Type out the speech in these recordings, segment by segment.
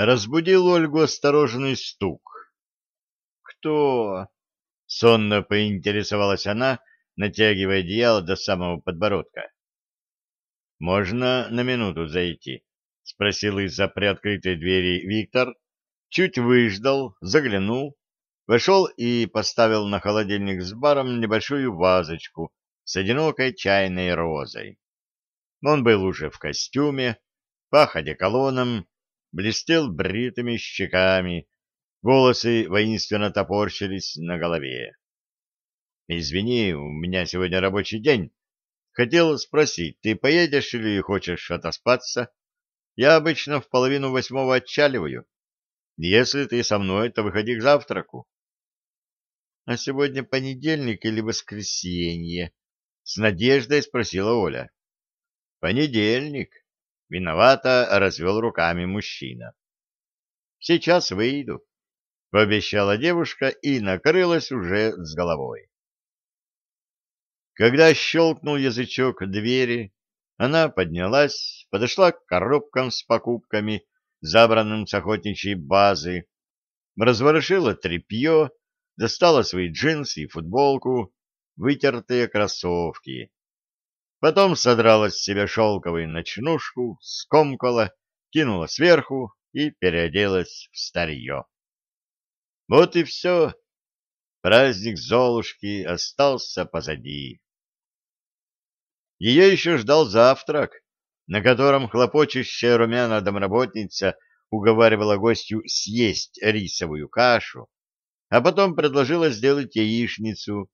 Разбудил Ольгу осторожный стук. «Кто?» — сонно поинтересовалась она, натягивая одеяло до самого подбородка. «Можно на минуту зайти?» — спросил из-за приоткрытой двери Виктор, чуть выждал, заглянул, вошел и поставил на холодильник с баром небольшую вазочку с одинокой чайной розой. Он был уже в костюме, пах одеколоном, блестел бритыми щеками, волосы воинственно топорщились на голове. «Извини, у меня сегодня рабочий день. Хотел спросить, ты поедешь или хочешь отоспаться? Я обычно в половину восьмого отчаливаю. Если ты со мной, то выходи к завтраку». «А сегодня понедельник или воскресенье?» — с надеждой спросила Оля. «Понедельник», — виновато развел руками мужчина. «Сейчас выйду», — пообещала девушка и накрылась уже с головой. Когда щелкнул язычок двери, она поднялась, подошла к коробкам с покупками, забранным с охотничьей базы, разворошила тряпье, достала свои джинсы и футболку, вытертые кроссовки. Потом содрала с себя шелковую ночнушку, скомкала, кинула сверху и переоделась в старье. Вот и все. Праздник Золушки остался позади. Ее еще ждал завтрак, на котором хлопочущая румяная домработница уговаривала гостю съесть рисовую кашу, а потом предложила сделать яичницу,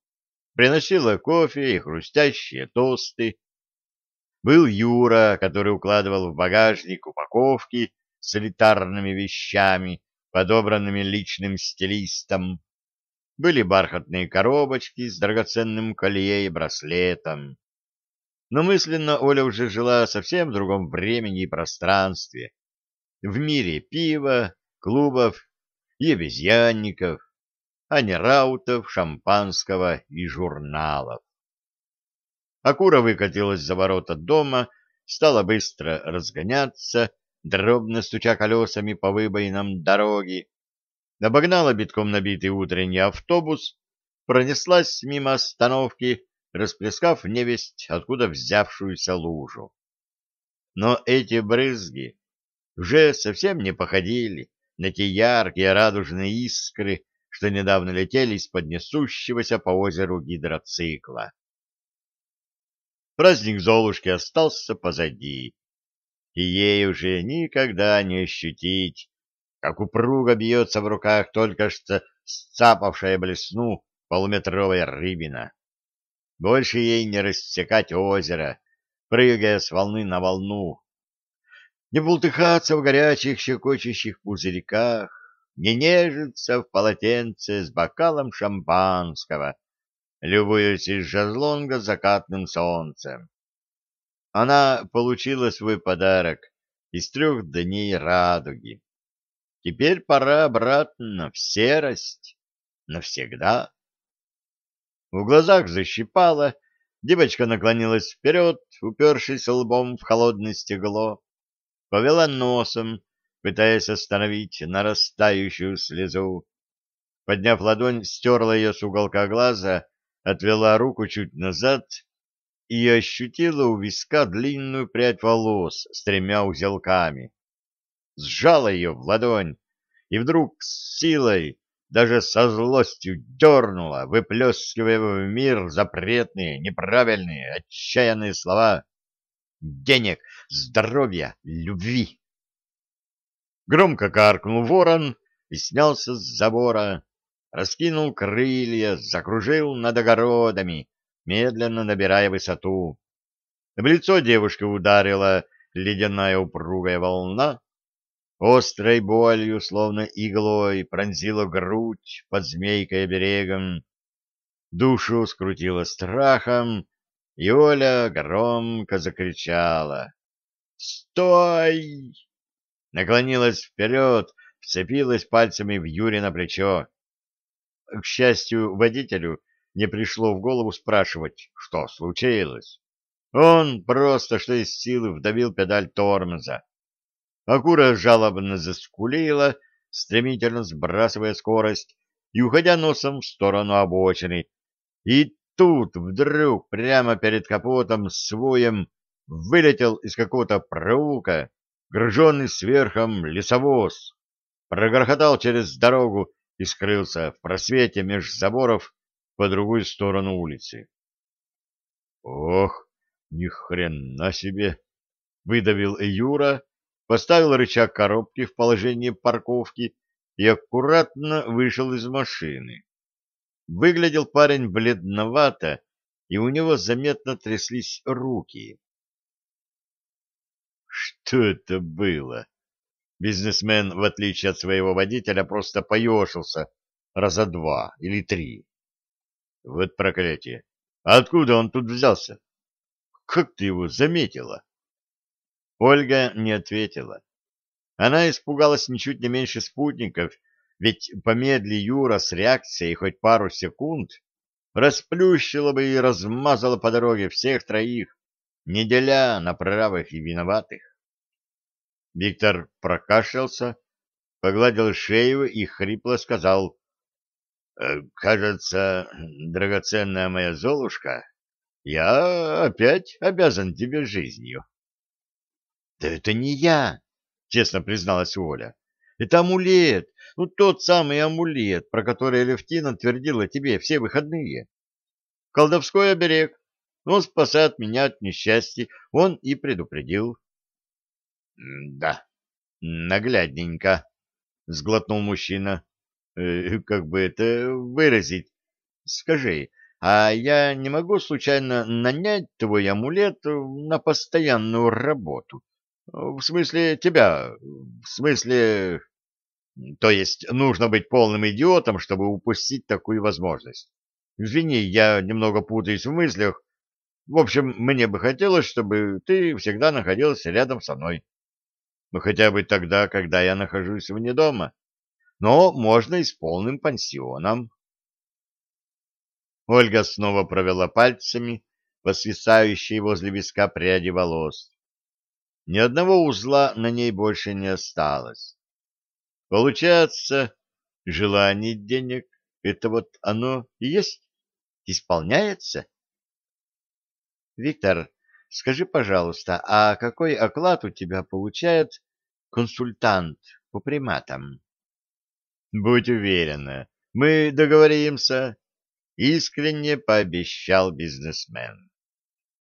приносила кофе и хрустящие тосты. Был Юра, который укладывал в багажник упаковки с элитарными вещами, подобранными личным стилистом. Были бархатные коробочки с драгоценным колье и браслетом. Но мысленно Оля уже жила совсем в другом времени и пространстве. В мире пива, клубов и обезьянников, а не раутов, шампанского и журналов. Акура выкатилась за ворота дома, стала быстро разгоняться, дробно стуча колесами по выбоинам дороги, обогнала битком набитый утренний автобус, пронеслась мимо остановки, расплескав невесть, откуда взявшуюся лужу. Но эти брызги уже совсем не походили на те яркие радужные искры, что недавно летели из-под несущегося по озеру гидроцикла. Праздник Золушки остался позади, и ей уже никогда не ощутить, как упруго бьется в руках только что сцапавшая блесну полуметровая рыбина. Больше ей не рассекать озеро, прыгая с волны на волну, не бултыхаться в горячих щекочущих пузырьках, не нежится в полотенце с бокалом шампанского, любуясь из жезлонга закатным солнцем. Она получила свой подарок из трех дней радуги. Теперь пора обратно в серость. Навсегда. В глазах защипала, девочка наклонилась вперед, упершись лбом в холодное стегло, повела носом, пытаясь остановить нарастающую слезу. Подняв ладонь, стерла ее с уголка глаза, отвела руку чуть назад и ощутила у виска длинную прядь волос с тремя узелками. Сжала ее в ладонь и вдруг с силой, даже со злостью дернула, выплескивая в мир запретные, неправильные, отчаянные слова денег, здоровья, любви. Громко каркнул ворон и снялся с забора, раскинул крылья, закружил над огородами, медленно набирая высоту. В лицо девушки ударила ледяная упругая волна, острой болью, словно иглой, пронзила грудь под змейкой берегом, душу скрутила страхом, и Оля громко закричала. «Стой!» Наклонилась вперед, вцепилась пальцами в Юре на плечо. К счастью, водителю не пришло в голову спрашивать, что случилось. Он просто что из силы вдавил педаль тормоза. Акура жалобно заскулила, стремительно сбрасывая скорость и уходя носом в сторону обочины. И тут вдруг прямо перед капотом с воем вылетел из какого-то проулка, груженный сверхом лесовоз, прогрохотал через дорогу и скрылся в просвете меж заборов по другую сторону улицы. Ох, ни хрена себе! Выдавил Юра, поставил рычаг коробки в положение парковки и аккуратно вышел из машины. Выглядел парень бледновато, и у него заметно тряслись руки. Что это было? Бизнесмен, в отличие от своего водителя, просто поешился раза два или три. Вот проклятие! Откуда он тут взялся? Как ты его заметила? Ольга не ответила. Она испугалась ничуть не меньше спутников, ведь помедли Юра с реакцией хоть пару секунд, расплющила бы и размазала по дороге всех троих, не деля на правых и виноватых. Виктор прокашлялся, погладил шею и хрипло сказал, «Э, «Кажется, драгоценная моя Золушка, я опять обязан тебе жизнью». «Да это не я», — честно призналась Оля. «Это амулет, ну тот самый амулет, про который Левтина твердила тебе все выходные. Колдовской оберег, он спасает меня от несчастья, он и предупредил». «Да, наглядненько», — сглотнул мужчина. «Э, «Как бы это выразить? Скажи, а я не могу случайно нанять твой амулет на постоянную работу?» В смысле тебя, в смысле... То есть нужно быть полным идиотом, чтобы упустить такую возможность. Извини, я немного путаюсь в мыслях. В общем, мне бы хотелось, чтобы ты всегда находился рядом со мной. Ну, хотя бы тогда, когда я нахожусь вне дома. Но можно и с полным пансионом. Ольга снова провела пальцами по свисающей возле виска пряди волос. Ни одного узла на ней больше не осталось. Получается, желание денег — это вот оно и есть? Исполняется? Виктор, скажи, пожалуйста, а какой оклад у тебя получает консультант по приматам? Будь уверена, мы договоримся, — искренне пообещал бизнесмен.